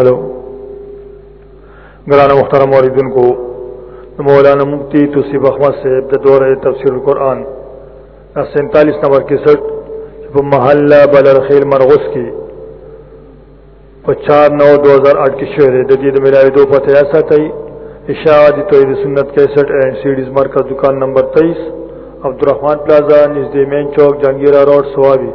الو ګران محترم اوریدن کو مولانا مفتی توصیف احمد صاحب د دوره تفسیر القرآن 47 نمبر 61 په محله بلرخیل مرغوس کې په 4 9 2008 کې شهر د دې د ملاوي دوه پته یا ساتي اشاعه توحید سنت 61 اینڈ سیډیز مرکز دکان نمبر 23 عبدالرحمن پلازا نزدې مین چوک جنگیرا روډ سوابي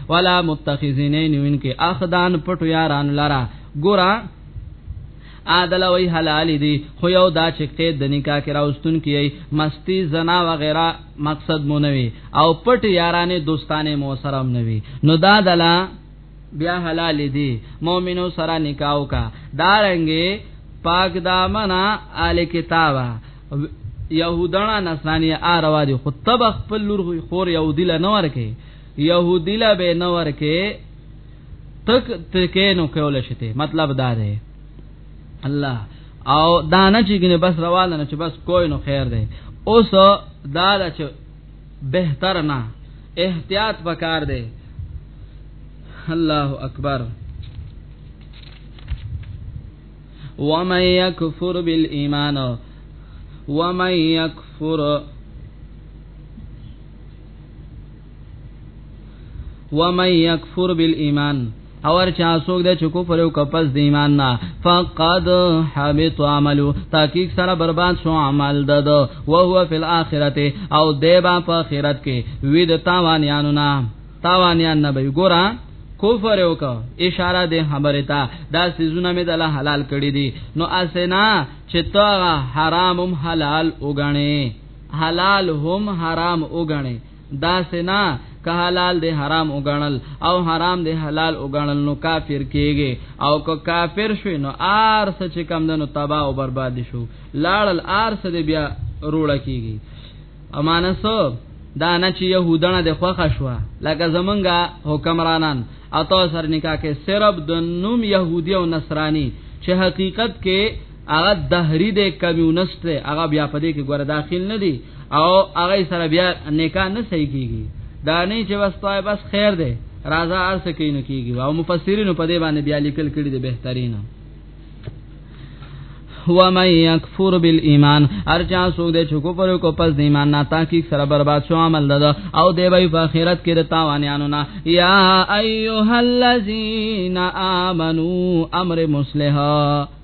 ولا متخذین نیون کې اخدان پټو یاران لرا ګورا عادل وی حلال دی خو یو دا چې قید د نکاح کې راوستون کیي مستی زنا و غیره مقصد مو نوي او پټ یارانه دوستانه مو سره هم نوي نو دا دلا بیا حلال دی مؤمنو سره نکاح وکا دارنګي پاک دامنا آل کتابا یهودانا نصرانی آ روا دی خو تب خپل لور خور یهودی لنور کې يهودي لا به نه ورکه تک تکینو کول شته مطلب دا دی الله او دانه چې ګنه بس رواله نه چې بس کوی نو خیر دی اوس دا دا چې بهتر نه احتیاط پکار دی الله اکبر ومن يكفر بالإيمان ومن يكفر ومن يكفر بالإيمان اور چا سوګ د چکو پر او کپس د ایمان نه فقد حبط عملو تحقیق سره برباد شو عمل دد او هو فی الاخرته او دیبا په اخرت کې وی د تاوانیانو نه تاوانیان نه به ګورا کفر یو کا اشاره ده خبره تا دا سيزونه مې د حلال کړی دي نو اسنا چې تا حرامم حلال وګڼي حلال هم حرام وګڼي دا سنا که حلال دی حرام وګڼل او حرام دی حلال وګڼل نو کافر کیږي او که کافر شوی نو آر سچ کم دنو تباہ او برباد شو لاړل آر سد بیا روړه کیږي امانسو دا نه چې يهودانه د خوخه شو لکه زمونږه حکمرانان اته سر نکاح کې صرف د نوم يهودي او نصراني چې حقیقت کې هغه دهری د کمیونست دی هغه بیا په دې کې ګور داخل نه دی او هغه سره بیا نکاح نه صحیح کیږي دا نه چې بس توای بس خیر دی راځه ارس کین کیږي او مفسرین په دې باندې بیا لیکل کړي دی بهترین هو من یکفر بالایمان ارجا سوګ دې چکو پر کو پس د ایمان نه تحقیق سره برباد شو عمل دد او دی وی په آخرت کې د تاوانانو نه یا ایها الذین آمنو امر مصلحه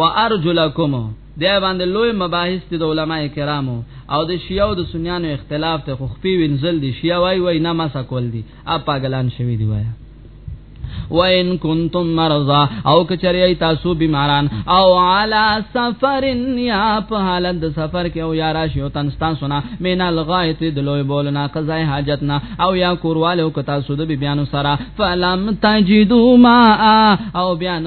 وارجلکم دی باندې لوی مباحث دي د علما کرامو او د شیعه او د سنیانو اختلاف ته خو خپې وینځل دي شیعه وای وای نه ما سکول دي اپ پاګلان شوی دی وای وَإِن كُنتُم مَّرْضَىٰ او کچری تاسو بیماران او عَلَى سَفَرٍ یا په حالت د سفر کې او یا راشي او تن تاسو نه مین الغایت د لوی بولنا قضای حاجت نه او یا کوروالو ک تاسو د بیانو سره فلم تجدو ما او بیان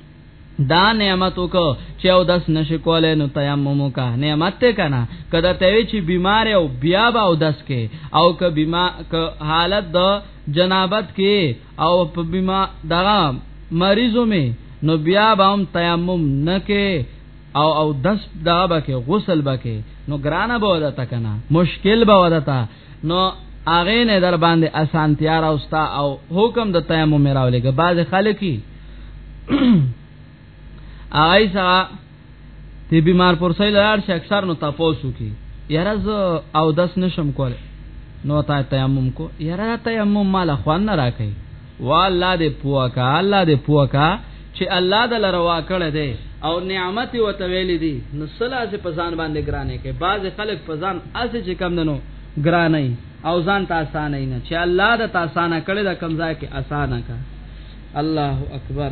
دا نعمت وک چې او داس نشي کولای نو تیمم وک نعمت ته کنه کدا ته وی چې بیمار او بیا به او داس کې او ک بیمار ک حالت د جنابت کې او په بیما دغه مریضو می نو بیا به هم تیمم نه کې او او داس دا به کې غسل به کې نو ګرانه به ودته کنه مشکل به ودته نو هغه نه در باندې اسانتیا راوستا او حکم د تیمم راولېګه باز خلکی هغه سره تی بیمار پرسې لار شي اکثر نو تاسو کی یاره ز او دس نشم کول نو تا تیمم کو یاره تیمم مال خوان نه راکې وا الله دې پوه کا الله دې پوه کا چې الله د لروا کړه دې او نعمت وته ویلې دي نو سلا سه په ځان باندې ګرانه کې بعض خلک په ځان اسه چې کم دنو ګرانه او ځان ته اسانه نه چې الله د تاسانه کړه د کم ځای کې اسانه کا الله اکبر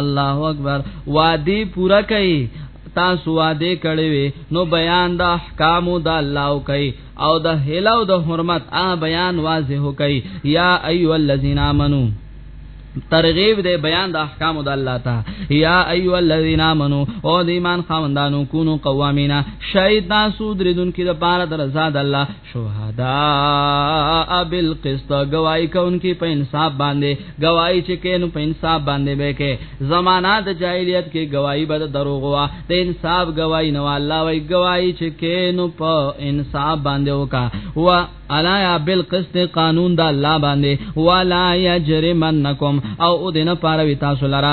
الله اکبر وادي پورا کوي تاسو واده کړی وي نو بیان د احکام د الله او کوي او د هلو د حرمت ا بیان واضح کوي یا ایو الذین آمنو ترغیب دے بیان د احکام د الله تا یا ایو الذین آمنو او د ایمان خواندانو کونو قوامینا شهید تاسو درېدون کې د پاره درزاد الله شهداء بالقسط گواہی کوونکی په انصاف باندې گواہی چې کینو په انصاف باندې به کې زمانہ د جاهلیت کې گواہی به دروغ وا د انصاف گواہی نو الله وی گواہی چې کینو په انصاف باندې وکا و الایا بالقسط قانون د الله باندې ولا یجرمنکم او دینه پاره وی تاسو لرا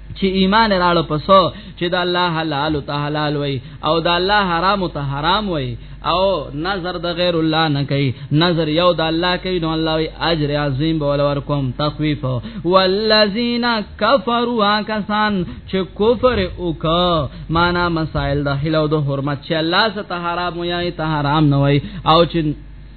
چې ایمان راړو پسو چې د الله حلال ته حلال وای او د الله حرام ته حرام وای او نظر د غیر الله نه کوي نظر یو د الله کوي نو الله وی اجر عظیم به ولور کوم تخفیف والذین کفروا کسان چې کفر وکا معنا مسائل د حلال او د حرمت چې الله ست حرام وای ته حرام نه وای او چې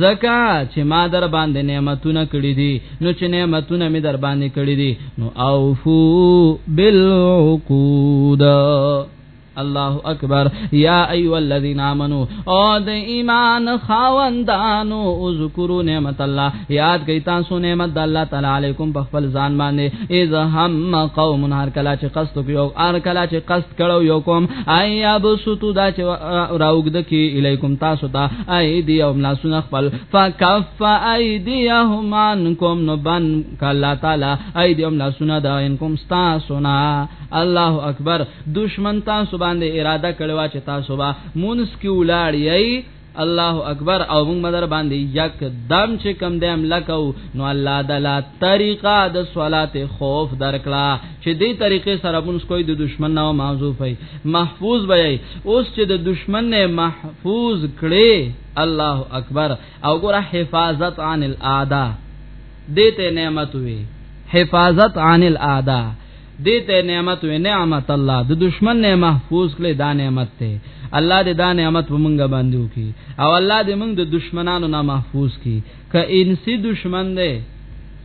ځکه چې ما در باندې نعمتونه کړې دي نو چې نعمتونه می در باندې کړې دي نو اوفو بالعقود الله اکبر یا ایو الذین آمنو او د ایمان خاوندانو اذکروا نعمت الله یاد کئ تاسو نعمت د الله تعالی علیکم په خپل ځان باندې اذ هم قوم هر کلا چې قصد کیو هر کلا چې قصد کړو یو کوم ایابسطو دا چې راوګد کی الیکم تاسو ته ایدیهم لاسونه خپل فکف ایدیهم عنکم نو بن کلا تعالی ایدیهم لاسونه دا انکم تاسونا الله اکبر دشمن تاسو باندې اراده کړو چې تاسو با مونږ کی ولاړ یی الله اکبر او موږ مدر باندې یک دم چې کم دې عمل کو نو الله دلا طریقه د صلات خوف درکړه چې دې طریقې سره موږ کوی د دشمن نو معذوف محفوظ به یې اوس چې د دشمن نه محفوظ کړي الله اکبر او ګره حفاظت عن الاعداء دته نعمت وي حفاظت عن الاعداء دته نعمت وي نعمت الله د دشمن نه محفوظ کړي دا نعمت ته الله دې دا نعمت په مونږ باندې وکي او الله دې مونږ د دشمنانو نه محفوظ کړي ک انسی دشمن دی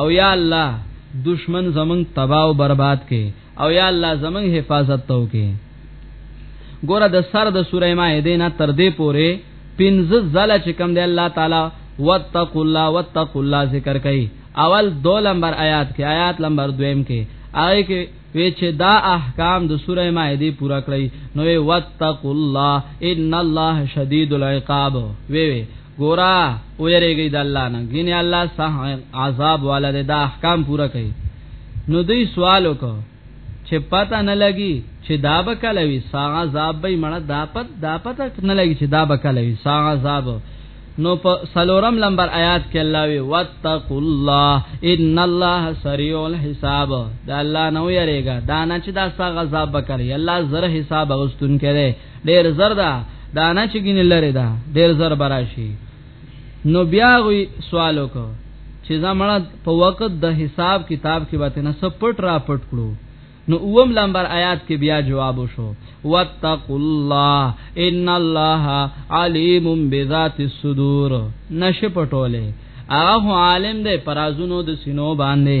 او یا الله دشمن زمنګ تباہ او برباد کې او یا الله زمنګ حفاظت تو کې ګوره د سر د سوره مائده نه تر دې پوره پنځه زله چې کم دی الله تعالی واتقوا الله واتقوا الله ذکر کوي اول دو لمبر آیات کې آیات لمبر دویم کې آی کې وی چې دا احکام د سوره مائده پورا کړی نو واتقوا الله ان الله شدید العقاب وی وی ګورا ویریږي د الله نه ګینه الله صح عذاب والا د احکام پورا کوي نو دوی سوال وکړ چې پته نه لګي چې دا به کله وي سا عذاب به مړه دا پت دا پته نه لګي چې دا به کله وي سا عذاب نو په سلورم لمبر آیات کې الله وی واتقوا الله ان الله سریع الحساب دا الله نو یریګا دا نه چې دا سا عذاب به کوي الله زره حساب غستون کړي ډیر زر ده دا نه چې ګینه لري ده ډیر زر براشي نو بیا غوي سوال وکړو چې زمړه په وخت د حساب کتاب کې به نه سپټ را پټ کړو نو اوم لمبر آیات کې بیا جواب وشو واتقوا الله ان الله علیم بذات الصدور نشه پټوله هغه عالم دی پرازونو د سینو باندې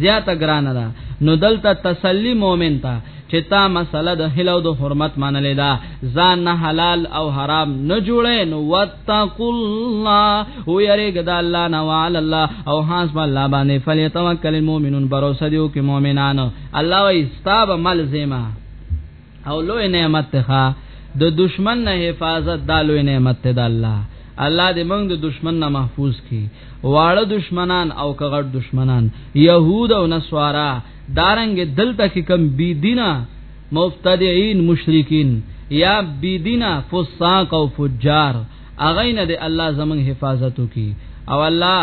زیاته ګرانه ده نو دلته تسلی مؤمن ته چې تا مسله د هلو د حرمت منلې ده ځان نه حلال او حرام نه جوړې نو وتقوا الله او یریګ د الله نه وعلى الله او حاس الله باندې فلیتوکل المؤمنون باور سدیو کې مؤمنانو الله وایي استاب ملزمه او لوی نعمت ته د دشمن نه حفاظت دا لوی نعمت ته د الله الله دې موږ د دشمن نه محفوظ کړي واړه دشمنان او کغړ دشمنان يهود او نصارا دارنګ دلته کې کم بي دینه مفتدعين مشرکین یا بي دینه فساق او فجار اغه نه دې الله زموږ حفاظت وکړي او الله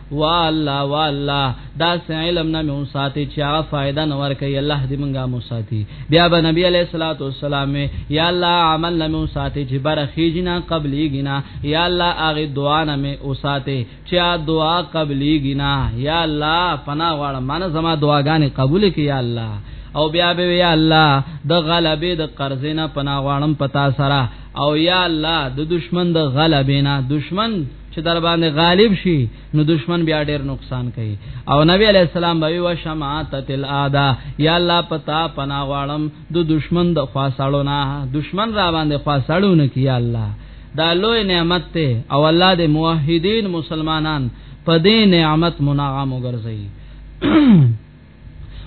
والله والله دا علم نه مو ساتي چې هغه فائدہ نه ور کوي الله دې مونږه مو ساتي بیا به نبی عليه الصلاه والسلام یا الله عمل نه مو ساتي چې برخي جنا قبلي جنا یا الله هغه دعا نه مې او ساتي چې دعا قبلي جنا یا الله پنا واړه من زما دعاګانې قبول کړي یا الله او بیا به یا الله د غلبې د قرضې نه پنا غواړم پتا سره او یا الله د دشمن د غلبې نه دشمن چې در باندې غالب شي نو دشمن بیا ډېر نقصان کوي او نبی علی السلام به و شماتت الادا یا الله پتا پنا غواړم د دشمن د خواصړو نه دشمن را باندې خواصړو نه کی یا الله دا لوی نعمت ته او الله د موحدین مسلمانان په دې نعمت منعم وګرځي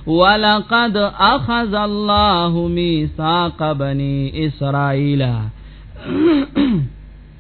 ولقد اخذ الله ميثاق بني اسرائيل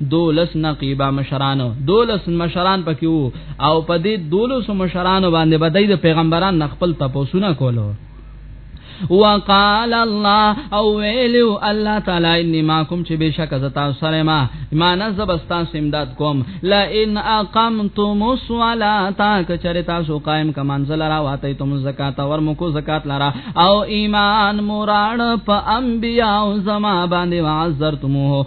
دولس نقيبه مشران دولس مشران پکې وو او په دې دولس مشران باندې بدای د پیغمبران خپل تپوسونه کولو وقال الله او ویلو الله تعالی انی ماکم چې بشک ز تاسو سره ما ایمان ز بستا سمداد کوم لا ان اقمتم الصلاه کچره تاسو قائم کمنزل را واته تم زکات ور مکو زکات لرا او ایمان موران په انبیاء زما باندې وعذرتموه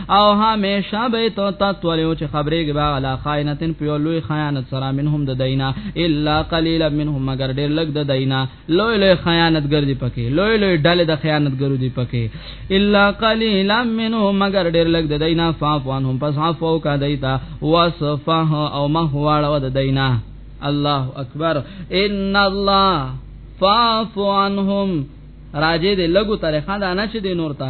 او همیشه به تو تطلعو چې خبرې کې باغ لا خائنتن په لوی خیانت سره منهم د دینا الا قليلا منهم مگر ډېر لګ د دینا لوی لوی خیانتګر دي پکې لوی لوی ډلې د خیانتګرو دي پکې الا قليلا منهم مگر ډېر لګ د دینا فافوان هم پس عفو کا دیتا وصفه او مهواړه د دینا الله اکبر ان الله فاعف عنهم راجه دې لګو طریقه دا نه چې دې نور ته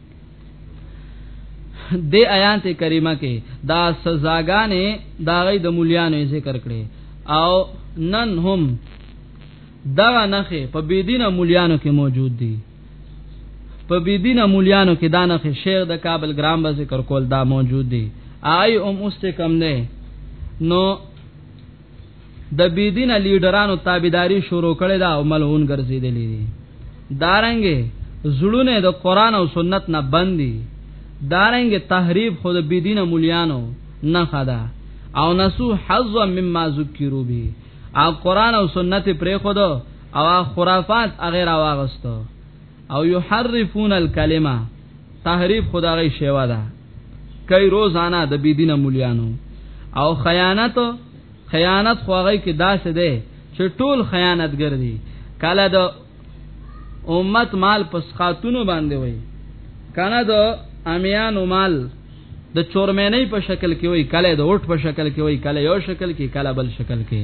د آیات کریمه کې دا سزاګانې دا غي د مليانو ذکر کړي او نن هم دا نخې په بيدینه مليانو کې موجود دي په بيدینه مليانو کې دا نخې شیخ د کابل ګرام به ذکر کول دا موجود دي آی ام اوس ته کم نه نو د بيدینه لیډرانو تابعداري شروع کړې ده او ملعون ګرځیدلې دي دارنګه زړونه د قران او سنت نه بندي دارنګه تحریف خود بيدینه مليانو نه خدا او نسو حظ مما ذکروا به او قران او سنت پرې خود او خرافات اغه راواغستو او یحرفون الکلمه تحریف خدای شیوا ده کای روزانه د بيدینه مولیانو او خیانت خیانت خو هغه کې داسې ده چې ټول خیانتګر دي کله د امت مال پس خاتونو باندې وای کنه د امیانو مال د چورمنۍ په شکل کې وای کله د اوټ په شکل کې وای کله یو شکل کې کله بل شکل کې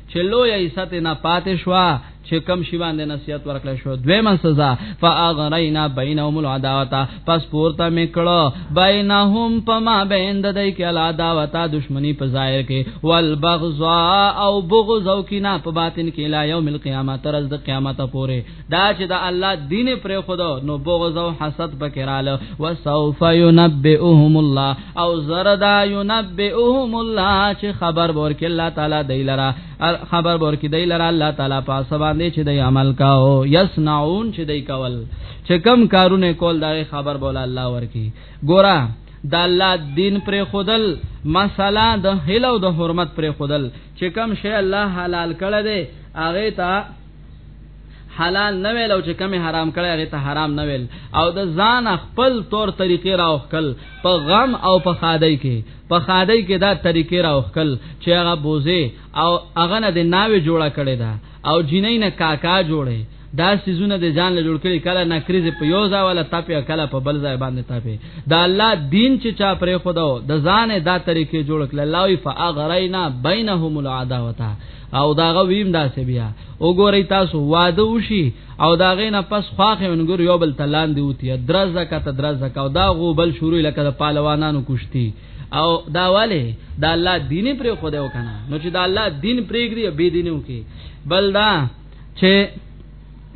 چې لوی عزت نه پاتې شو چې کم شی باندې نصیحت ورکړل شو دویمه سزا فاغرینا بینهم العداوه پس پورته میکړو بینهم پما بیند دای کې العداوه دشمنی په ظاهر کې والبغضا او بغض او کینه په باطن کې لا یوم القیامت تر د قیامت پورې دا چې د الله دین پر خدا نو بغض او حسد بکراله وسوف ينبئهم الله او زردا ينبئهم الله چې خبر ورکړي الله تعالی دی لرا خبر ورکړي دی لرا الله تعالی په سبا باندې چې دی عمل کاو یسنعون چې دی کول چې کم کارونه کول دا خبر بول الله ورکړي ګورا د الله دین پر خودل مساله د هلو د حرمت پر خودل چې کم شی الله حلال کړی دی هغه ته حلال نه ویل او چې کمی حرام کړی هغه ته حرام نه ویل او د ځان خپل تور طریقې راوخل په غم او په خادای کې په خادای کې دا طریقې راوخل چې هغه بوزي او هغه نه د ناوې جوړه کړي دا او جنې نه کاکا جوړي دا سيزونه د ځان له جوړ کړي کله نه کریز په یو ځای ولا تاپیا کله په بل ځای باندې تاپی دا الله دین چې چا پرې خداو د ځان دا طریقې جوړ کړل الله فاغرینا بینهم العداوه او داغه ویم داسې بیا وګورئ تاسو واده وشي او داغه نه پس خواخه ونګور یو بل تلان دی وتی درز زکه ته درز زکه او دا غو بل شروع لکه د پهلوانانو کوشتي او دا والے دا الله دین پر خدای وکنه نو چې دا الله دین پرېګری به دینو کې بل دا چې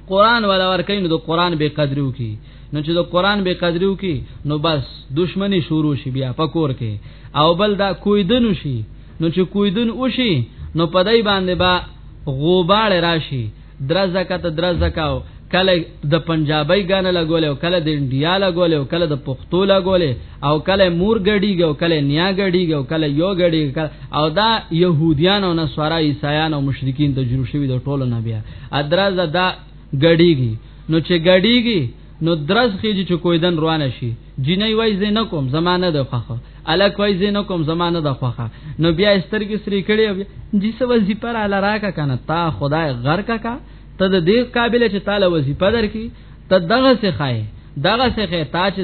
قران ولا ورکین نو د قران به قدرو کې نو چې د قران به قدرو کې نو بس دشمنی شروع شي بیا پکور کې او بل دا کوی دنو شي نو چې کویدون وشي نو پدای باندې با غوباړ راشي درزه کته درزه کاو کله د پنجابی غانه لګول او کله د انډیا لګول او کله د پښتو لګول او کله مور غړیږي او کله نیا غړیږي او کله یو غړیږي او دا يهوديان او نصارا عیسایان او مشرکین د جوړ شوی د ټولو نبیا ادرزه دا غړیږي نو چې غړیږي نو درز خېجي چې کویدن روانه شي جینۍ وای زه نه کوم زمانه د خوخه الک وای زه نه کوم زمانه د خوخه نو بیا سترګې سری کړي جی سو وظیفه را لراکا کنه تا خدای غر کا کا ته د دې قابل چې تعالی وظیفه درکې ته دغه څه خای دغه څه خای تا چې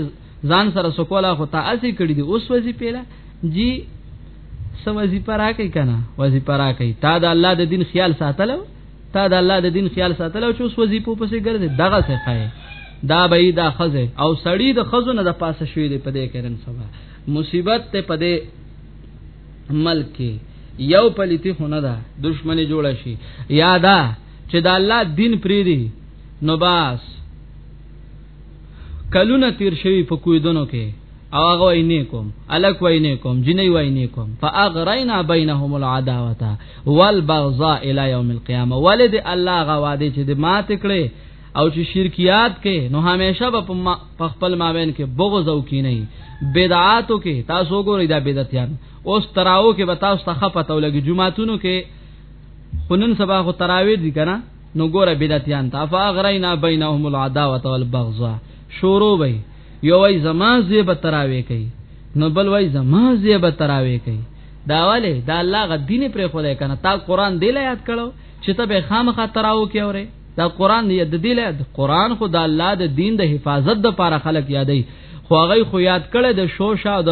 ځان سره سکولا خو تا اسی کړی دی اوس وظیفه لا جی سو وظیفه را کوي کنه وظیفه را کوي تا د الله د دین خیال ساتلو تا د الله د دین خیال ساتل او چوس وظیفو پسې ګرځي دغه څه خای دا به دا خزه او سړی د خزو نه د پاسه شوې دی په دې کې نن سبا مصیبت ته په دې ملک کې یو پلیتی خونه ده دشمنی جوړه شي یادا چې د الله دین پری دی نو باس کلونه تیر شوی په کویدونو کې او هغه وای نه کوم الک وای نه کوم جنې وای نه کوم فاغرینا بینهم العداوه والبغضاء الى يوم القيامه ولد الله غواده چې د مات کړي او چې شرکیات کې نو همیشه به په خپل مابین کې بغض او کینې بدعاتو کې تاسو ګورئ دا بدعتيان اوس تراو کې به تاسو ته خپه تو لګي جمعهتونو کې خنن سبا خو تراوی دي کنه نو ګوره بدعتيان تا فاغرینا بینهم العداوه والبغضاء شروع وي یو وای زما زیب تراوی کوي نو بل وای زما زیب تراوی کوي دا والے دا الله غ دین پر خدای کنه تا قران دی یاد کړو چې ته به خامخا تراو کې اوره دا قران دی د دی یاد قران خو دا الله د دین د حفاظت د پاره خلق یادای خو هغه خو یاد کړي د شوشا د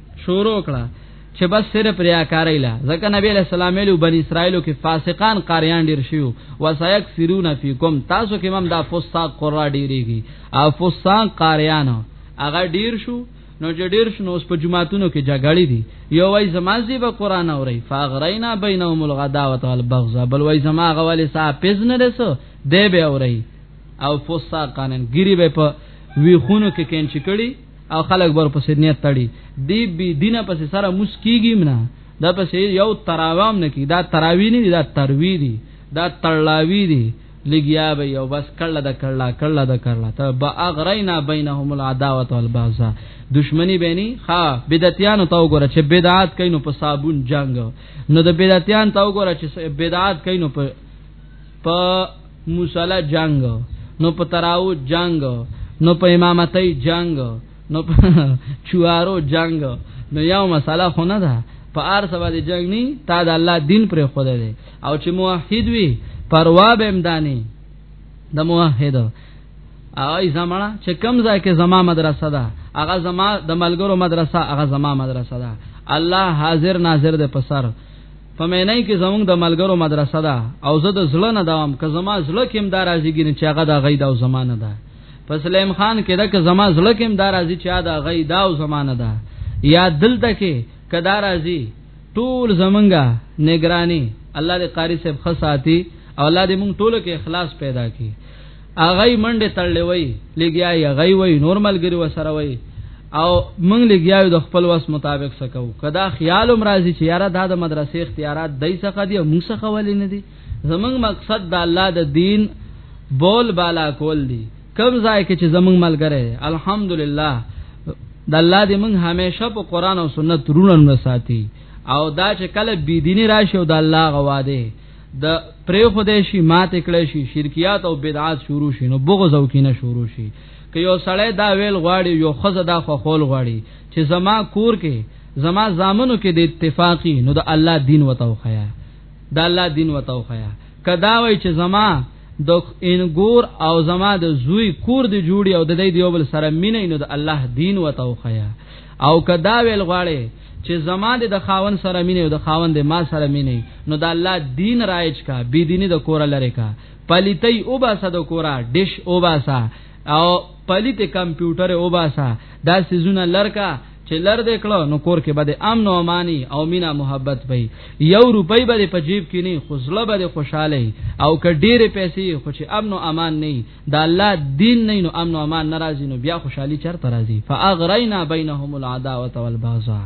شروع کړه چې بس صرف ریاکاری لا ځکه نبی علیہ السلام ویلو بنی اسرائیلو کې فاسقان قاریان ډیر شیو وسایک سرون فیکم تاسو کې مم دا فساق قرا ډیریږي او فساق قاریان هغه ډیر شو نو چې ډیر شنو اوس په جمعاتونو کې جګړې دي یو وای زمازي به قران اوري فاغرینا بینهم الغداوت والبغضا بل وای زما غواله سا پز نه رسو دی به اوري او فساقانن ګری به په وی خونو کې کین چکړي او خلک بر په سنیت تړي دی بی دینه پس سره مسکیږي نه دا پس یو تراوام نه کی دا تراوی نه دا تروی دی دا تړلاوی دی لګیا به یو بس کړه د کړه کړه د کړه ته با اغرینا بینهم العداوه والبغضا دشمنی بینی ها بدعتیان تو ګره چې بدعات کینو په صابون جنگ نو د بدعتیان تو ګره چې بدعات کینو په په مصلا جنگ نو په تراو جنگ نو په امامتۍ جنگ نو په چوارو جنگ نو یو مسله خو نه ده په ار سبا دي جنگ ني تا د الله دین پر خوده دي او چې موحد وي پروا به امداني د موحد اي زمانہ چې کم ځای کې زما مدرسه ده هغه زما د ملګرو مدرسه هغه زما مدرسه ده الله حاضر ناظر ده پسر په مینای کې زمونږ د ملګرو مدرسه ده او زه د زړه نه دوام که زما زړه کې هم دا راځي ګینه چې هغه د غي دا او زمانه ده په سلیم خان کې دا که زما زړه کې هم دا راځي چې دا غي دا او زمانه ده یا دلته کې کدا راځي ټول زمونږه نگرانی الله دې قاری صاحب خصاتی او الله دې مونږ ټول کې اخلاص پیدا کړي هغه منډه تړلې وای لګیا یې غي وای نور ملګری وسره وای او موږ لګیا یو د خپل وس مطابق سکو کدا خیال هم راځي چې یاره دا د مدرسې اختیارات دای څخه دی موږ څخه ولې نه دی زمنګ مقصد د الله د دین بول بالا کول دی کم ځای کې چې زمنګ ملګری الحمدلله د الله دې موږ همیشه په قران او سنت رونه ساتي او دا چې کله بی دینی راشي او د الله غواده د پرې خدای شي ماته کړی شي شرکیات او بدعات شروع شي نو بغض او کینه شروع شي که یو سړی دا ویل غواړي یو خزه دا خو خول غواړي چې زما کور کې زما زامنو کې د اتفاقی نو د الله دین وتاو خیا د الله دین وتاو خیا کدا وای چې زما د انګور او زما د زوی کور دی جوړي او د دې دیو بل سره مینې نو د الله دین وته وخیا او کدا ویل غواړي چې زما د خاون سره مینې او د خاون د ما سره مینې نو د الله دین رایج کا بی دیني د کور لره کا پلیتي او با صد کورا ډش او با سا او پلیت کمپیوټر وباسه دا سيزونه لرکا چې لر دې کړو نو کور کې بده امن او امانی او مینا محبت پي یو روپۍ به په جیب کې نه خو زړه به خوشاله او که ډېرې پیسې خو چې امن او امان نه دا الله دین نه نو امن او امان ناراضي نو بیا خوشحالي چرته راځي فاغرینا بینهم العداوه والبغضاء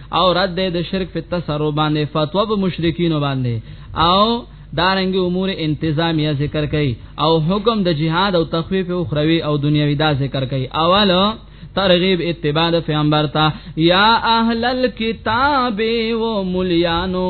او رد د شرک په تصرف باندې فتوا به مشرکین باندې او دارنګ امور انتظامیه ذکر کړي او حکم د جهاد او تخفیف او خروی او دنیوي دا ذکر کړي اوله ترغیب اتباع د پیغمبر ته یا اهل الكتاب و مليانو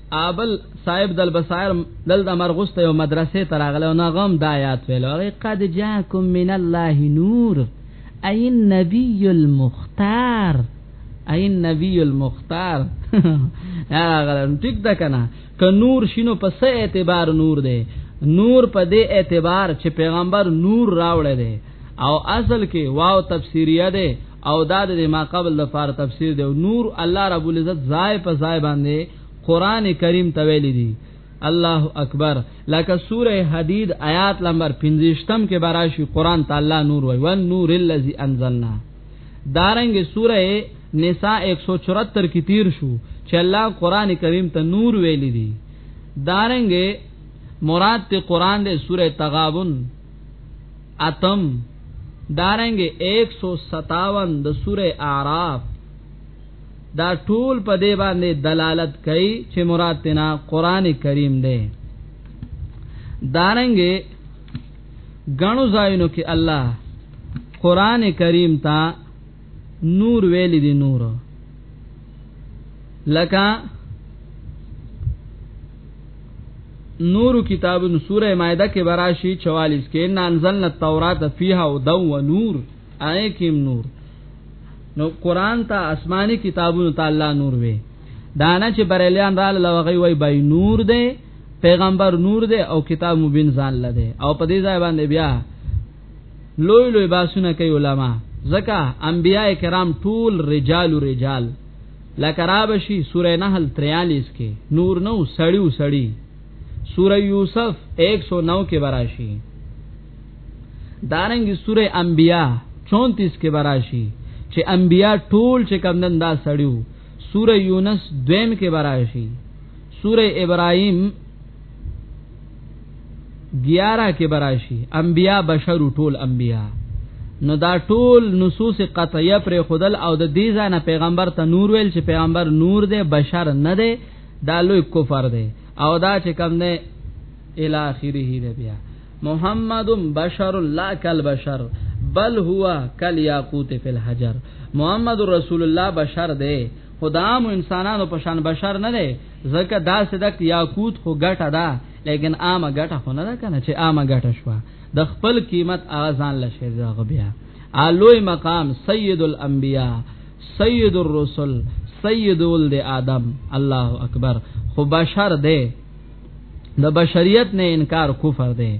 ابل صاحب دل بصائر دل امر غسته یو مدرسې تراغله او نغم د آیات ویلو هغه قد جاءکم من الله نور ای النبی المختار ای النبی المختار هغه ټیک ده کنه ک نور شینو په سه اعتبار نور دی نور په دې اعتبار چې پیغمبر نور راوړی دی او اصل کې واو تفسیریه ده او دا د ما قبل د فار تفسیر دی نور الله رب العزت ځای په ځای باندې قران کریم ته ویل دي الله اکبر لکه سوره حدید آیات نمبر 15م کې براشي قران تعالی نور وای ون نور الذی انزلنا دارنګ سوره نساء 174 کې تیر شو چې الله قران کریم ته نور ویل دي دارنګ مراد ته قران دې سوره تغابن اتم دارنګ 157 د سوره اعراف دا ټول په دې باندې دلالت کوي چې مراد تینا قران کریم دی دارنګ غنو زاینو کې الله قران کریم ته نور ویل دي نور لکه نور کتاب سوره مائده کې براشي 44 کې ان انزلنا التوراۃ فیها هدى و نور ايکم نور نو قران ته آسماني کتابونو ته الله نور وي دانه چې بریلیان را لوغي وي بای نور دی پیغمبر نور دی او کتاب مبین ځان لده او په دې ځای باندې بیا لوی لوی باسونه کوي علما ځکه انبیای کرام ټول رجال رجال لکه رابشي سوره نحل 43 کې نور نو سړیو سړی سوره یوسف 109 کې براشي دارنګ سوره انبیاء 34 کې براشي چې انبیاء ټول چې کمندن دا سړیو سوره یونس دویم کې براشي سوره ابراهیم 11 کې براشي انبیا بشر ټول انبیا نو دا ټول نصوص قطعیه پر خودل او د دې ځانه پیغمبر ته نور ویل چې پیغمبر نور دی بشر نه دی دا لوی کفر دی او دا چې کم نه الی اخره دی بیا محمد بشر لا کل بشر بل هو کل یاقوت فی الحجر محمد رسول الله بشر دی خدام انسانانو پشان بشر نه دی زکه دا صدق یاقوت خو ګټه ده لیکن عامه ګټه خو نه ده کنه چې عامه ګټه شو د خپل قیمت اغزان لشه دا بیا الوی مقام سید الانبیاء سید الرسل سید ولد آدم الله اکبر خو بشر ده د بشریت نه انکار کفر ده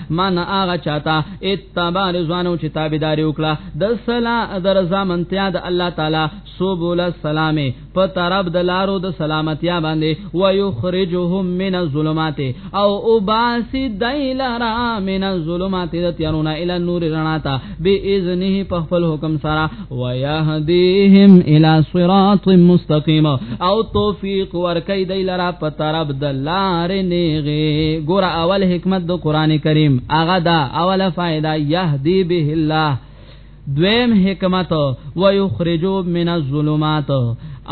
من آغا چاته اتبا رضوانو چې تابعداري وکړه د سلا د رضا منتیا د الله تعالی سبول السلام په طرف د لارو د سلامتیا باندې ويخرجهم من الظلمات او وباسي دایلرا من الظلمات د تیارونه ال نور رڼا ته به اذنه په خپل حکم سره ويهديهم الى صراط مستقيم او توفيق ورکي دی لرا په طرف د لار نیغه ګور اول حکمت د قران کریم اغه دا اوله فائدہ يهدي به الله دویم حکمت ويخرجو من الظلمات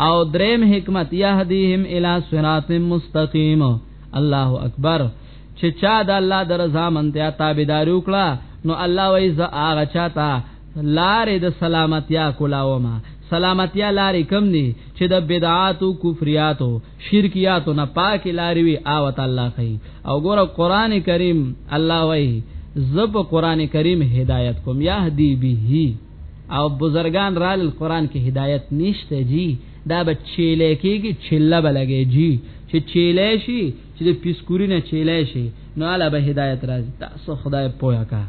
او دریم حکمت يهديهم الى صراط مستقيم الله اکبر چې چا د الله درزا منتیا تابعداري وکړه نو الله وایي زه هغه چاته لارې د سلامتیا کولاومه سلامتیا لارې کم دي چې د بدعاتو کفریاتو شرکیاتو نه پاکي لارې وي او تعالی کوي او ګوره قران کریم الله وایي زب قران کریم هدایت کوم یهدی به او بزرگان رال قران کې هدایت نشته جی دا به چیلې کېږي چله بلګي جی چې چیلې شي چې د پیسکوري نه چیلې شي نو الله به هدایت راځي تاسو خدای پوهه کا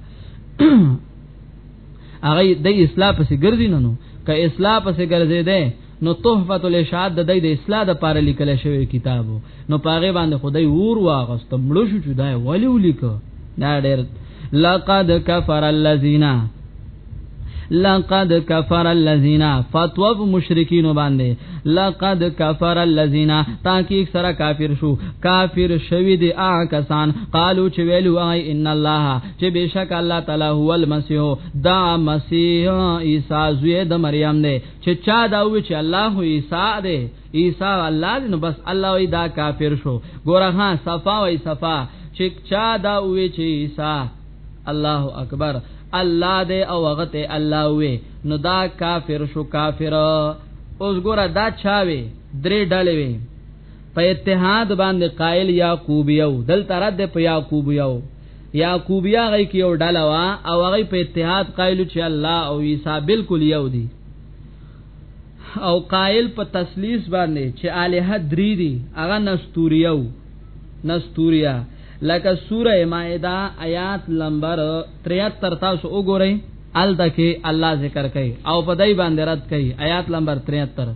هغه د اصلاح پسې ګرځي نه نو که اصلاح پسې ګرځي ده نو تحفت الاشاد د د اصلاح د پاره لیکل شوی کتابو نو پاغه باندې خدای ور واغست مړ شو چې دا ولی ولیک دا ډېر لقد کفر الذین لقد کفر الذين فتوا مشرکین باندې لقد کفر الذين تاکي سره کافر شو کافر شوی دی آ کسان قالو چې ویلو آی ان الله چې بشک الله تعالی هو المسيح دا مسیح عیسی زوی د مریم دی چې چا دا و چې الله عیسی دی عیسی الله دی نو بس الله وی دا کافر شو ګوره ها صفا وی صفا چې چا دا و چې عیسی الله اکبر الله دی او هغه ته الله وی نو دا کافر شو کافر اوس ګوره دا چاوي درې ډلې وي په اتحاد باندې قائل یعقوب یو دل تر د په یعقوب یو یعقوبیا غي کې یو ډله وا او هغه په اتحاد قائل چې الله او عیسی بالکل یو دي او قائل په تسلیث باندې چې الہ درې دي هغه نستوریو نستوریا لکه سوره مائده آیات نمبر 73 تاسو وګورئ ال دکې الله ذکر کوي او په دای باندې رد کوي آیات نمبر 73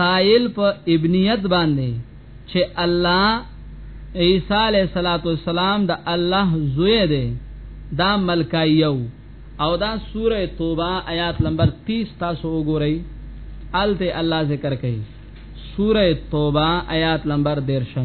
قائل په ابنیت باندې چې الله عیسی علیه الصلاة والسلام د الله زوی دی دا ملکایو او دا سوره توبه آیات نمبر 30 تاسو وګورئ الته الله ذکر کوي سوره توبه آیات نمبر 13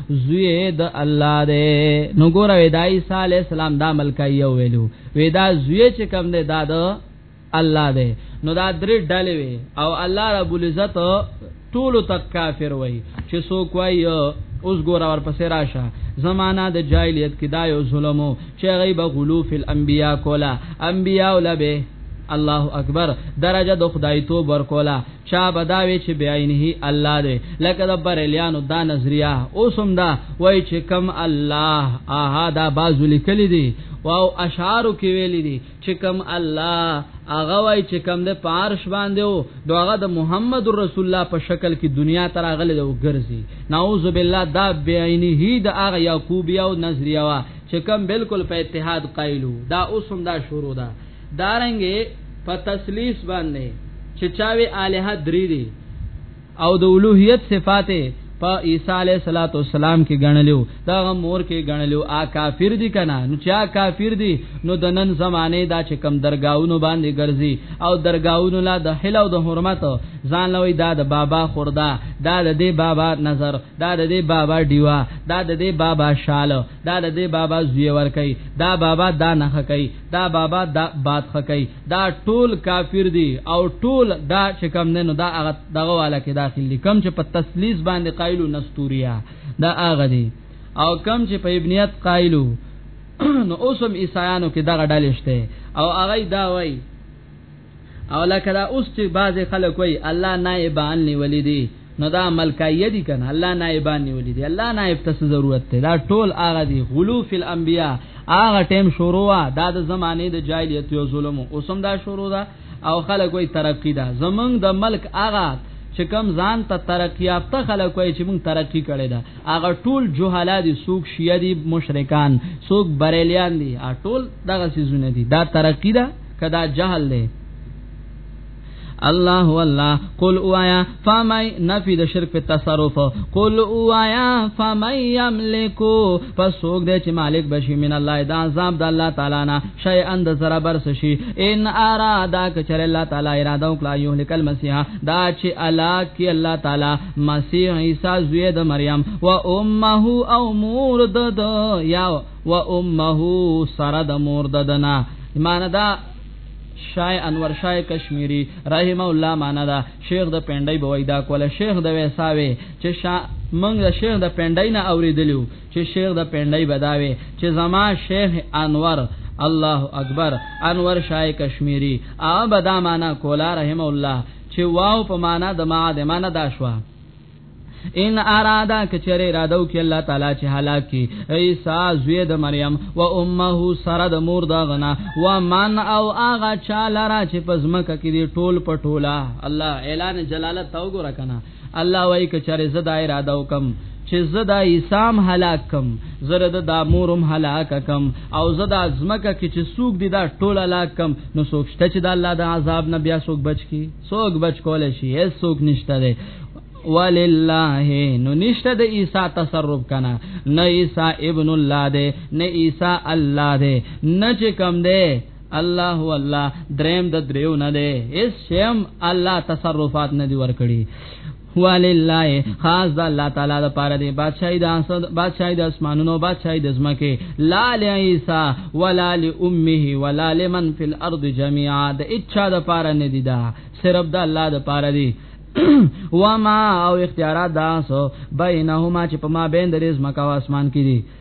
زوی د الله دی نو ګور وې د عیسی علی السلام د عمل کوي ویلو وې دا زوی چې کم دی دا د الله دی نو دا درې ډلې وي او الله رب العزت ټول تک کافر وای چې څوک وای اوس ګور اور پسې راشه زمانہ د جاهلیت کې دا یو ظلمو چې غیب غلو فی الانبیاء کولا انبیاء لبه الله اکبر درجه د خدای توب ورکولا چا به دا وی چې بعینه الله دی لکه د بریلیانو دا نظریه اوسم دا وای چې کم الله اها دا بازو لیکلی دی او اشعارو کې ویل دي چې کم الله هغه وای چې کم د پارش باندې او دغه د محمد رسول الله په شکل کې دنیا تر اغله د وګرځي نعوذ بالله دا بعینه د هغه یعقوبیا او نظریه وا چې کم بالکل په اتحاد قائلو دا اوسم دا شروع ده دارنګه په تسلیث باندې چې چاوي الها درې دي او د اولوہیت صفات په عیسی علیه صلوات والسلام کې غنلیو دا مور کې غنلیو آ کافر دي کنه نو چا کافر دي نو د نن زمانه دا چې کم درگاونو باندې ګرځي او درگاونو لا د حل او د حرمت ځان لوي دا د بابا خوردا دا د دې بابا نظر دا د دې بابا دیوا دا د دې بابا شاله دا د دې بابا زوی ور کوي دا بابا دا نه کوي دا بابا دا باد کوي دا ټول کافر دي او ټول دا چې کم نه نو دا هغه دغه والا کې داخل دي کم چې په تسلیث باندې قایلو نستوریا دا هغه دي او کم چې په ابنیت قایلو نو اوسم عیسایانو کې دغه ډلې شته او هغه دا وایي او لکه دا اوس چې بعضې خلک وایي الله نائبان نیولي دي نو دا ملکایه دي کنه الله نائبان نیولي دي الله نائب ته ضرورت دی دا ټول هغه دي غلو فی الانبیاء هغه ټیم شروع وا دا د زمانه د جاهلیت یو ظلم اوسم دا شروع ده او خلک وایي ترقی ده زمنګ د ملک هغه چې کم ځان ته ترقی یافته خلک وایي چې موږ ترقی کړي ده هغه ټول جهالا دي سوق شیعه دي مشرکان سوق بریلیان دي ټول دغه سيزونه دي دا ترقی ده کدا جهل دی الله والله قل اوایا فمای نفی د شرک په تصرف قل اوایا فمای یملکو پس څوک دی چې مالک بشي من الله د عذاب د الله تعالی نه شی اند زرا برس شي ان ارادا کچره الله تعالی اراده وکړه یو لکل مسیح دا چې الا کی الله تعالی مسیح عیسی زوی د مریم و امه او مور د یا و امه سره د مور ددنا معنی دا شای انور شای کشمیری رحم الله معنی دا شیخ د پندای بوی دا کوله شیخ د ویساوی چې شا منګ د شیخ د پندای نه اوریدلو چې شیخ د پندای بداوی چې زما شیخ انور الله اکبر انور شای کشمیری ا بدا معنی کولا رحم الله چې واو په معنی د ما د معنی دا شوا ان ارادا کچره را دو کې الله تعالی چې هلاک کی عیسی زوی د مریم و امه سره د مور دا غنا و من او اغا چا لرا چې پزمک کې دی ټول پټولا الله اعلان جلالت تو ګره کنا الله وای کچره زدا اراده وکم چې زدا عیسام هلاک کم زره د دامورم هلاک کم او زدا زمکه کې چې سوق دي دا ټول هلاک کم نو سوچته چې د الله د عذاب نه بیا سوق بچ کی څوک بچ کول شي هیڅ څوک نشته دی ولله نو نشته د عیسی تصرف کنه نه عیسی ابن الله دی نه عیسی الله دی نه چې کم دی الله والله دریم د دریو نه دی هیڅ شیم الله تصرفات نه دی ورکړي ولله خاص د الله تعالی د پاره دی بادشاہي د اسد بادشاہي د اسمانونو بادشاہي د زمکه لا لعیسا ولا لامه ولا لمن فی الارض جميعا د اچا د پاره نه دی دا صرف د الله د پاره دی وما او اختیارات داسو بینهما چې په ما بین د رزمکه او اسمان کې دي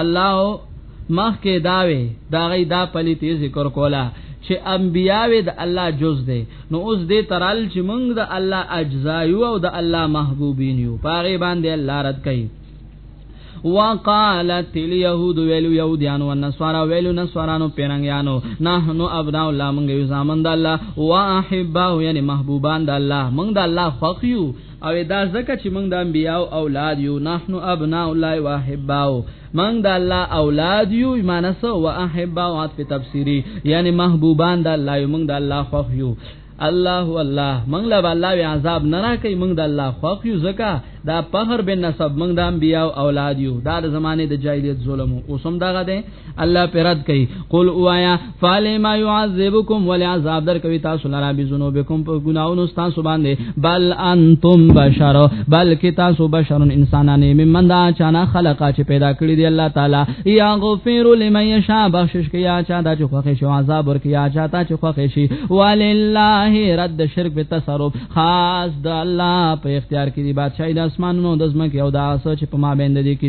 الله مخکې داوي دا غي دا پلیتی ذکر کولا چې انبیاوی د الله جز دی نو اوس دې ترال چې موږ د الله اجزا یو او د الله محبوبین یو پاغه باندې الله رد کوي وقالت اليهود ویلو يهوديان والنصارى ویلو نصارانو پیرنګیانو نحن ابناء الله موږ یو زامن د الله واحبه یعنی محبوبان د الله موږ د الله خوښ یو او دا ځکه چې موږ د انبیاو اولاد یو نحنو ابناء الله و احباو موږ د الله اولاد یو ایمان سو و احباو عطف تفسیری یعنی محبوبان د الله یو موږ د الله خوښ یو الله والله موږ له الله وی عذاب نه راکې موږ د الله خوښ یو ځکه دا فخر بن نسب موږ د انبیاو اولاد یو دا د زمانه د جاهلیت ظلم اوسم دغه ده الله پرد کوي قل اوایا فالما يعذبكم ولعذاب در کوي تاسو لرا به ذنوبکم په ګناونو تاسو باندې بل انتم بشر بلکې تاسو بشر انسانانه ممن دا چانا خلقا چې پیدا کړی دی الله تعالی یا غفیر لمن یشاء بخشش کیا چا دا چې خوښ شي عذاب ور کیا چا تا چې خوښ شي ولله رد شرک په تصرف خاص د الله په اختیار کې دی بادشاہي د اسمانونو د زمکه او د اسو چې په ما باندې دي کې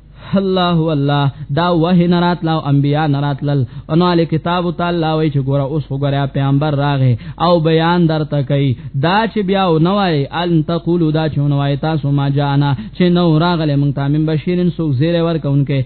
الله والله دا وه نرات لا انبیا نرات لل انو علی کتاب تعالی وای چې ګوره اوس وګوره پیغمبر راغې او بیان درته کوي دا چې بیا و نوای ان تقولو دا چې نوای تاسو ما جانا چې نو راغله مونږ تامین بشیرن سو زیره ورکونکې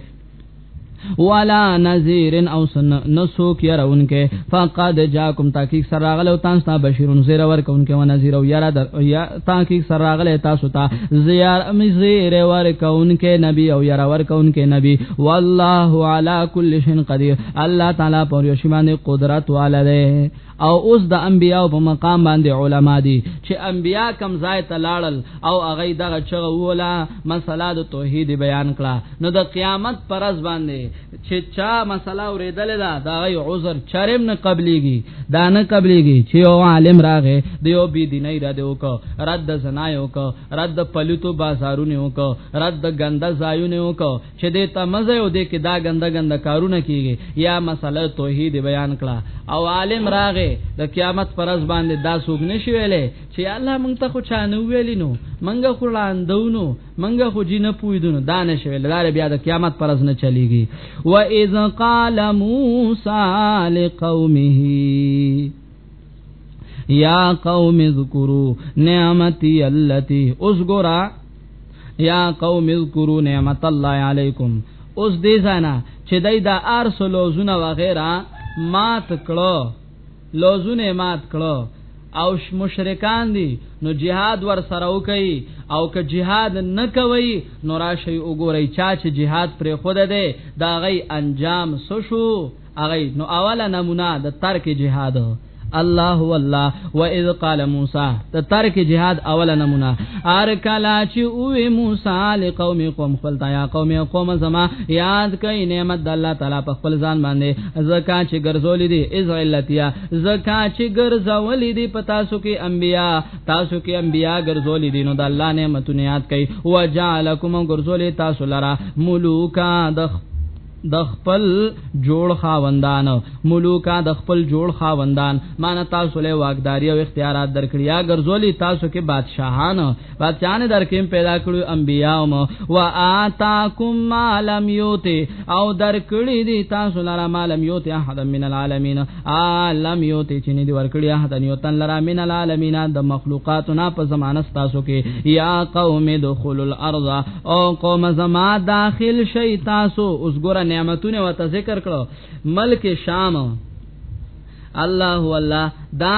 ولا نذير او نسوک يرونکه فقد جاءكم تحقيق سره غلو تاسو ته بشيرون زير ورکونکه و نذير او ير تحقیق سره راغلی تاسو ته زیار مزیر ور کونکې نبی او یرا ور کونکې نبی والله علی کل شین قدیر الله تعالی پر یو شی باندې قدرت والده او اوس د انبیاء په مقام باندې علما دي چې انبیاء کم ځای ته لاړل او هغه دغه چغه وولا مسله د توحید بیان کړه نو د قیامت پرز باندې چې چا مسله اوریدلې ده دا غي عذر چرم نه قبليږي دا نه قبليږي چې یو عالم راغې دی او بي دیني را دی وک رد د زنا یو ک رد د پلوتو بازارونه یو ک رد د ګنده ځایونه یو ک چې دې ته مزه یو دې کې دا ګنده ګنده کارونه کیږي یا مسله توحید بیان کړه او عالم راغې د قیامت پر ځ باندې دا سوګ نشویلې چې الله مونږ ته خو چانه ویلینو منګه خلاندونو منګه خو جی نه پویدونو دا نه شوی لار بیا د قیامت پر ورځ نه چلیږي و اذ قال موسی لقومه یا قوم اذکروا نعمتي التي اذكرا یا قوم اذکروا نعمت الله علیکم اوس دې ځانا چې دای دا ارسلو زونه وغیرہ مات کړو لوزونه مات کړو او مشرکان دي نو جهاد ور سره وکي او که جهاد نه کوي نو راشي وګوري چا چې جهاد پر خود ده دا غي انجام سو شو اغه نو اوله نمونه د ترک جهاد الله والله واذ قال موسی ته ترک جهاد اوله نمونه ار کلا چې او موسی لقوم قوم خپل تا یا قوم قوم زما یاد کئ نعمت د الله تعالی په خپل ځان باندې زکا چې ګرځولې دي از علتیا زکا چې ګرځولې دي په تاسو کې انبیا تاسو کې انبیا ګرځولې دي نو د الله نعمتونه یاد کړئ وجعلکم ګرځولې تاسو لرا ملوکا د د خپل جوړ خاوندان ملوکا د خپل جوړ خاوندان مان تاسو له واقداري او اختیارات درکړیا ګرځولې تاسو کې بادشاهان بادشاہانه درکیم پیدا کړو انبیاءم وا اتاکم ما لم یوت او درکړی دی تاسو لرا ما لم یوت احد من العالمین عالم یوت چې نه دی ورکړی احد یو تن لرا من العالمین د مخلوقاتنا په زمانه تاسو کې یا قوم دخول الارض او قوم زما داخل شي تاسو اوس ګره نعمتونه وت ذکر کړو ملک شام الله والله دا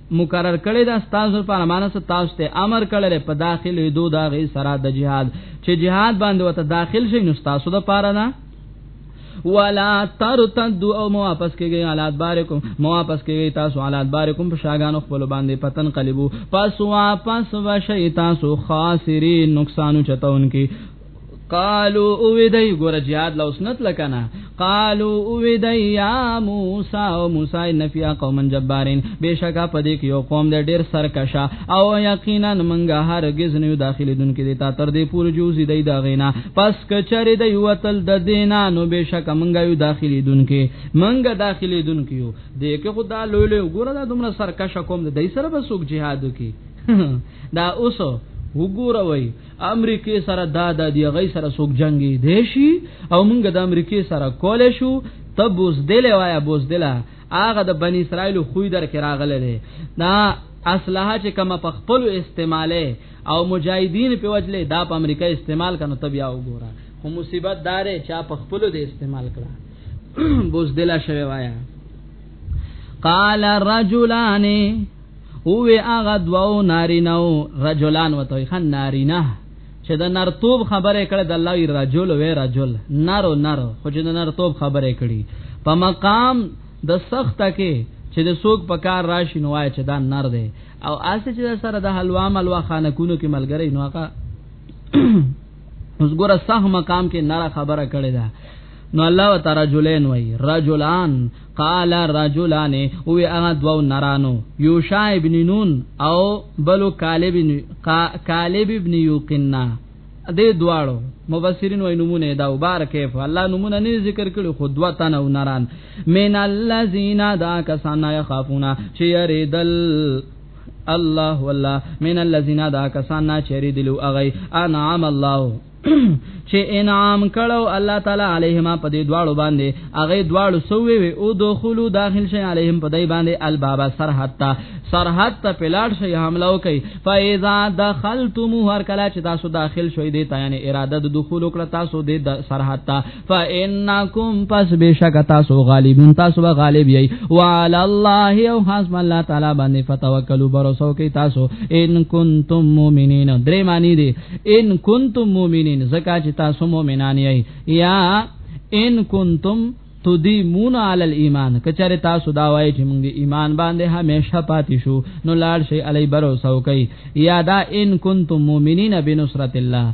مقرر کړی دا تاسو لپاره مانس تاسو ته امر کړل په داخلي دو دا غي سره د جهاد چې جهاد باندې وته داخل شي نو تاسو د پاره نه ولا ترتدو او مو واپس کېږي حالات بارکم مو واپس کېږي تاسو حالات بارکم په شاګانو خپل باندې پتن قلبو پس واپس وشي تاسو خاسرین نقصانو چتون کې قالو او دی ګور جهاد لوسنت لکنا قالو او دی یا موسی او موسی نفیا قوم جبارین بشکا پدې کې یو قوم دې ډېر سرکشا او یقینا منګه هرگز نه داخلي دن کې دیتا تر دې پور جوزي دی دا غینا پس کچری دی وتل د دینا نو بشکا منګه یو داخلي دن کې منګه داخلي دن کې یو دې کې خدا لوی لوی ګور دا دومره سرکشا قوم دې سره به سوق جهاد کې دا اوسو وګوروي امریکې سره دا د دی غي سره سوق جنگي دی شي او موږ د امریکې سره کول شو ته بوز دل وایا بوز دل هغه د بنی اسرائیل خوې در کې راغله دي دا اسلحه چې کومه په خپل استعماله او مجاهدین په وجله دا په امریکا استعمال کنه ته بیا وګوره خو مصیبت دارې چې په خپل دې استعمال کړه بوز دل شوی وایا قال رجلان اوې هغه دواو نارینو رجلان وته خان نارینه چې د نرتوب خبره کړه د الله رجل وې رجل نارو نارو خو چې د نرتوب خبره کړي په مقام د سخت کې چې د سوق په کار راشي نو وای چې دا نر دی او اسه چې سره د حلوا ملوا خانکونو کې ملګری نو هغه اوس ګوره صح مقام کې نره خبره کړې ده نو الله تعالی رجلین وای رجلان قال رجلان او هغه دوو نرانو یوشع ابن نون او بلو کالب کالب ابن یوقنا دې دواړو مفسرین وای نمونه دا بار کیف الله نمونه نه ذکر کړي خو دوا تن او نران من الذین دا کسان یخافون چې یریدل الله والله من الذين دا کسان چری دلو اغي انعام الله چې انعام کړو الله تعالی علیهما په دې دواړو باندې هغه دواړو سوې وي او دخولو داخل شي علیهم په دې باندې البابا سرحد ته سرحد ته پلاړ شي حمله وکي فاذا دخلتم هر کله چې تاسو داخل شوي دي ته یعنی اراده د دخول وکړه تاسو د سرحد ته فإنكم پس بشک تاسو غالبون تاسو به غالب یی وعلى الله او خاص الله تعالی باندې فتوکلوا برسو کی تاسو ان کنتم مؤمنین درې معنی دي ان کنتم مؤمنین زکه چې تاسو مؤمنان یی یا ان کنتم تدیمون علی الايمان کچره تاسو دا وایي چې موږ ایمان باندې همیشه پاتې شو نو لاړ شي علی برو سو کوي یادا ان کنتم مؤمنین بنصرت الله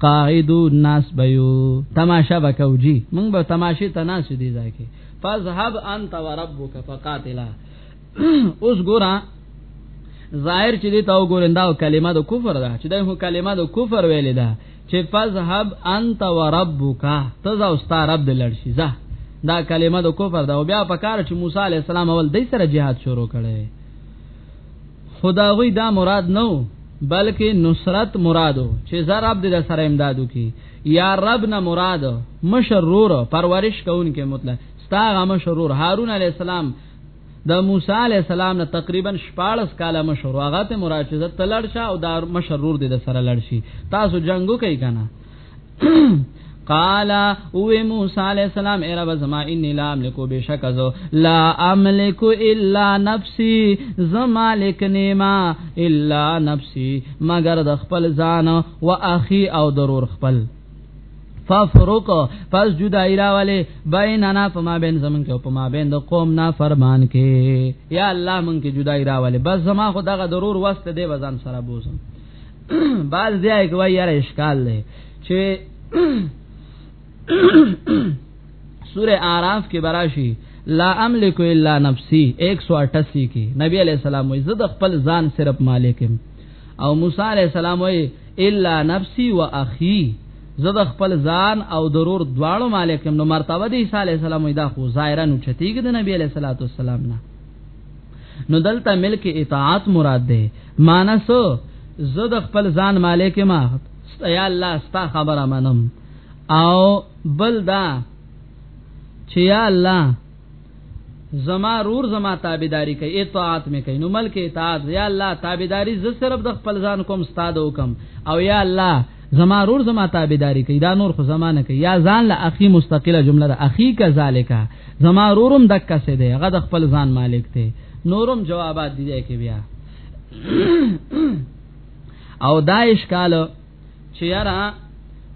قاعدو ناس بيو تماشا وکاو جی مونږ به تماشې ته ناس دي ځکه فذهب انت وربک فقاتلا اوس ګورا ظاهر چې دې تا وګورندا کلمه د کفر ده چې دغه کلمه د کفر ویلې ده چې فذهب انت وربک ته ځو ستا رب د لړشي ځه دا کلمه د کفر ده او بیا په کار چې موسی علی السلام اول دې سره jihad شروع کړي خدا غوی دا مراد نو بلکې نصرت مرادو چې زه رب دې سره امدادو کی یا رب نه مراد مشر رور پرورش کوونکې مطلق ستاغه مشر رور هارون علی السلام د موسی علی السلام نه تقریبا 14 کاله مشر هغه ته مراد چې تلړ شه او دا مشر رور دې سره لړ شي تاسو جنگو کوي کنه قال او موسی علیہ السلام اے رب زما انی لا املکو بشک از لا املک الا نفسی زما لک نیما الا نفسی مگر د خپل ځان او اخی او ضرور خپل ففرق پس جدائی راولی بیننا پما بین زمن کې پما بین د قوم نا فرمان کې یا الله من کې جدائی راولی بس زما خو دغه ضرور واسطه دی وزن سره بوزم بعض ځای کې وایي یاره اشکال دی چې سوره আরাف کې براشي لا املک الا نفسي 188 کې نبی علی السلام وایي زه د خپل ځان صرف مالکم او موسی علی السلام وایي الا نفسي واخي زه د خپل ځان او ضرور دواړو مالکم نو مرتبه د عیسی علی السلام دا خو ظاهرا نو چتیګ د نبی علی صلوات والسلام نه نو دلته ملک اطاعت مراد ده مانس زه د خپل ځان مالک ما یا الله ستا خبره منم او بل دا چې یا الله زما رور زما تابعداري کوي اطاعت مې کوي نو ملک اطاعت یا الله تابعداري زه صرف د خپل ځان کوم ستاد حکم او یا الله زما رور زما تابعداري کوي دا نور خو زمانه کوي یا ځان له اخی مستقله جمله ده اخی کذالک زما رورم دک څه دی هغه د خپل ځان مالک دی نورم جوابات دی کې بیا او دا اشکال چې یاره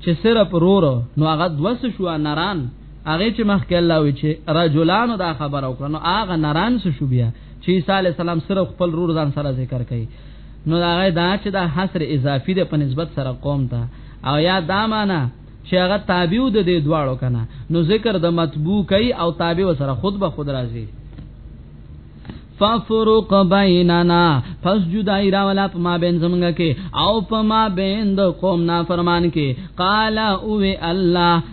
چې سره پرور نو هغه دوس شو نران هغه چې مخکې الله وی چې رجلانو دا خبر او کړنو هغه نران شو بیا چې صالح السلام سره خپل رور ځان سره ذکر کوي نو دا غي دا چې دا حصر اضافي ده په نسبت سره قوم ته او یا دا معنا چې هغه تابع د دې دواړو کنه نو ذکر د مطبوع کوي او تابع سره خود به خود راځي ففرق بیننا پس جدائی راولا پا ما بین زمنگا کے او پا ما بین دو قوم نافرمان کے قالا اوی اللہ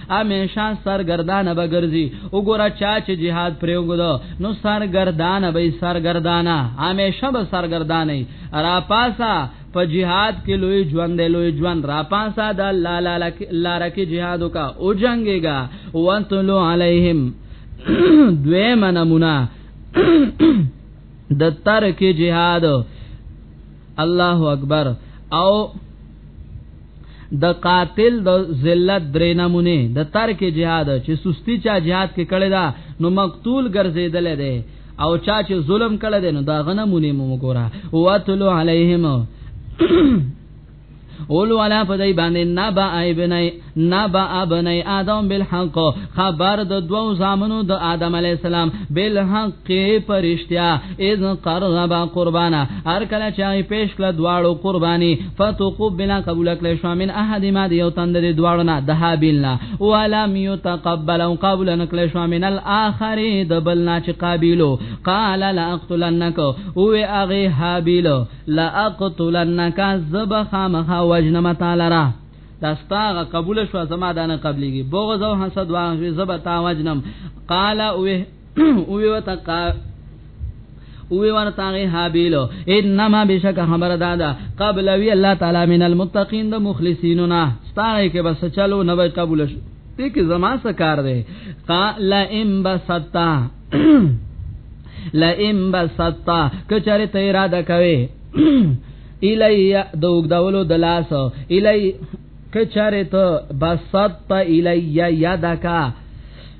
همیشه سرګردانه به ګرځي وګوره چا چې jihad پرېوګدو نو سرګردانه به سرګردانه همیشه به سرګردانه را پاسا په jihad کې لوی ژوند دی لوی ژوند را پاسا د الله لار کې jihad وکا او جنگيګا وتلو علیهم دویمه نمونه د ترک jihad الله اکبر او د قاتل د ذلت درې نمونه د ترک جهاد چې سستی چا جهاد کې کړی دا نو مقتول ګرځیدل دی او چا چې ظلم کړی دی نو دا غنمونه مو ګوره واتلو علیهم اول ولا فدای باندې نبا ابنای نبا ابنای ادم بالحق خبر د دوو زامنو د ادم علی السلام بالحق پرشتیا اذ قربا قربانا هر کله چې پیش کړه دواړو قرباني فتقبل قبول کړي شو من احد ما دی یو تند دی دواړو نه د حابیل نه ولم يتقبل او قبول نکړي شو من الاخر د بل نه چې قابلو قال لا اقتلنك او اغه حابیل لا اقتلنك زب خامخ وجنم تعالی را داستاغه قبول شو زما دانه قبليږي بغض او حسد واغ زب تا وجنم قال او اوی وتا کا وی ورته هغه حابیل انما بشک خبر دادا قبل وی الله تعالی من المتقین د مخلصین نه ستاره کې بس چلو نه وای قبول شو دې کې زما سکار دی قال ام بسطا لئن بسطا کچره ته اراده کوي الی دوګ دولو دلاس الی کچره ته بسطا الی یادکا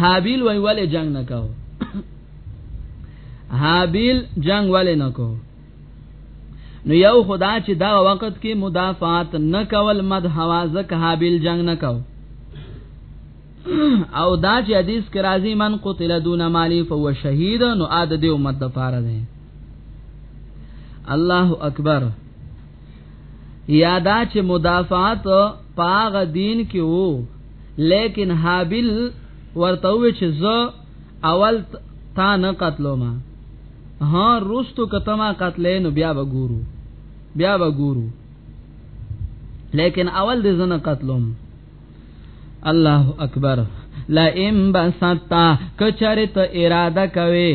حابیل وای ولې جنگ نکاو حابیل جنگ ولې نکو نو یو خدا چې دا وخت کې مدافعات نکول مد حوازه که حابیل جنگ نکاو او دا چې حدیث کې راځي من قتل دون مالی فهو شهید نو عاد دې امت د پاره ده الله اکبر یادا چې مدافعات پاغ دین کې وو لیکن حابیل ورته وی چې زه اول تا نه قتلو ما ها روستو کتما قتلې نو بیا به ګورو بیا به ګورو لیکن اول دې زنه قتلوم الله اکبر لا ام بسطا کچره ته اراده کوي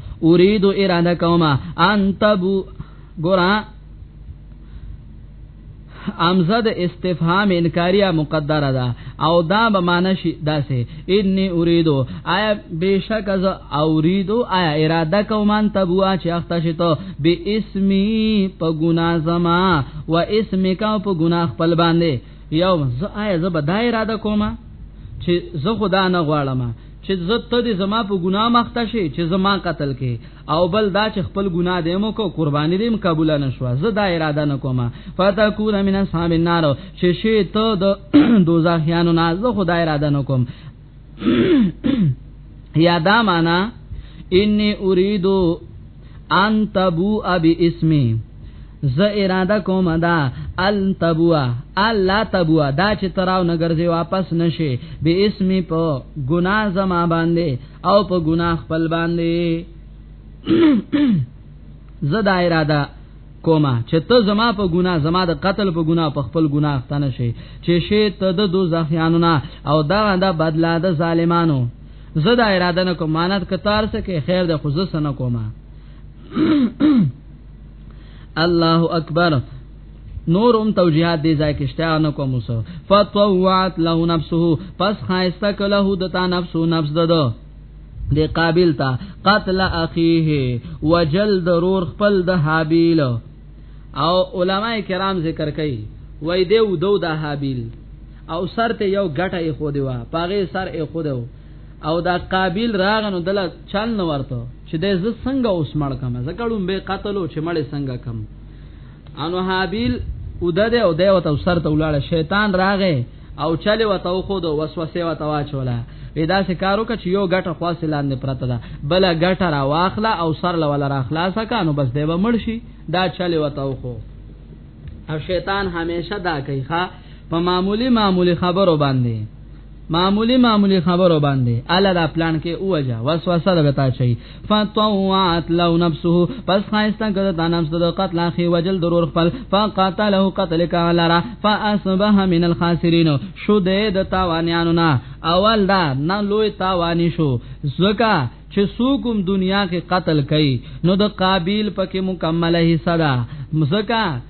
اريد اراده کوم ان تبو ګورا امزه د استفهام انکاریه مقدره ده او دا به معنی شي داسې انی اریدو آیا بشک از اوریدو آیا اراده کومان تبوا چې اخته شته به اسمی په ګنا زما و اسمی کا په ګنا خپل باندې یو ز آیا زه به دا اراده کومه چې زه خدا نه غواړم چې زه ته دې زما په ګناه مخته شې چې زما قتل کې او بل دا چې خپل ګناه دې مو کو قرباني دې قبول نه شو زه دا اراده نه کوم فتكون من اصحاب النار چې شې ته د دوزخیانو نه زه خدای اراده نه کوم یا دا معنا انی اریدو ان تبو ابي اسمي ز اراده کوم دا ال تبوا الله تبوا دا چې تراو نګرځي واپس نشي به اسم په ګنا زما باندې او په ګنا خپل باندې زدا اراده کوما چې ته زما په ګنا زما د قتل په ګنا په خپل ګنا اختنه شي چې شي ته د دوزخیانو نه او دا دا بدلا د ظالمانو زه دا اراده نه کوم مانات کتار سکه خیر د خو زه سن کومه الله اکبر نور هم توجیهات دی ځای کې شته نه کوم وسو فتوعت له نفسه پس خایسته کله د تا نفس نفس ددو دی قابل تا قتل اخیه وجل ضرور خپل د حابیل او علما کرام ذکر کوي وای دی او دو دا حابیل او سر ته یو غټه یې خو دی وا پاغه سر یې خو دی او دا قابیل راغنو دله چل نه ورته چې د ز څنګه اوس مړ کم زکړم به قتل او چې مړ څنګه کم انو حابیل او د او دیو ته سر ته ولاړ شیطان راغې او چلې وته خو د وسوسه وته واچولا وی دا سه کارو کچ یو غټه خواص لاندې پرته ده بل غټه را واخلا او سر لول را خلاص کانو بس دی به مرشي دا چلې وته خو او شیطان همیشه دا کوي ښا په معمولی معمولی خبرو باندې معمولی معمولی خبرو باندې الا دا پلان کې اوجه وسوسه لګتا چي فطوعت لو نفسه پس خایسته کړه د نفس د قتل اخی وجل ضرور خپل فقتله قتل کالرا فاصبح من الخاسرین شو د تاوانیانو نه اول دا نه لوی تاوانی شو زکه چې سوکم دنیا کې قتل کړي نو د قابیل پکې مکمله حصہ ده مزکه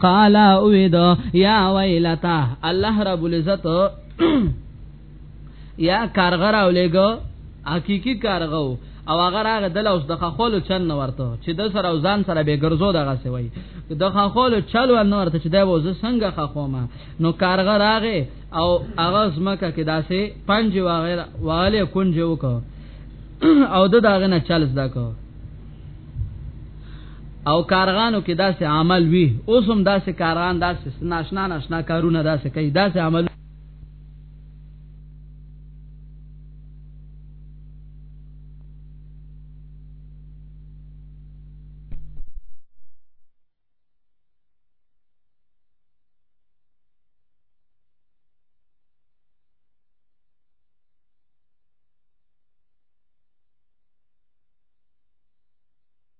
قال اوید یا ویلتا الله رب العزت یا کارغره ولګو حقيقي کارغو او هغه راغ دل اوس د خخولو چن ورته چې د سره او ځان سره به ګرځو دغه سی وای د خخولو چل ور نه ورته چې دا وز څنګه خخومه نو کارغه راغې او هغه زمکه کې داسې پنځه واغې والے کونجو کو او د داغه نه چل زده کو او کارغانو کې داسې عمل وی اوس هم داسې کارغان داسې ناشنا ناشنا کارونه داسې کوي داسې عمل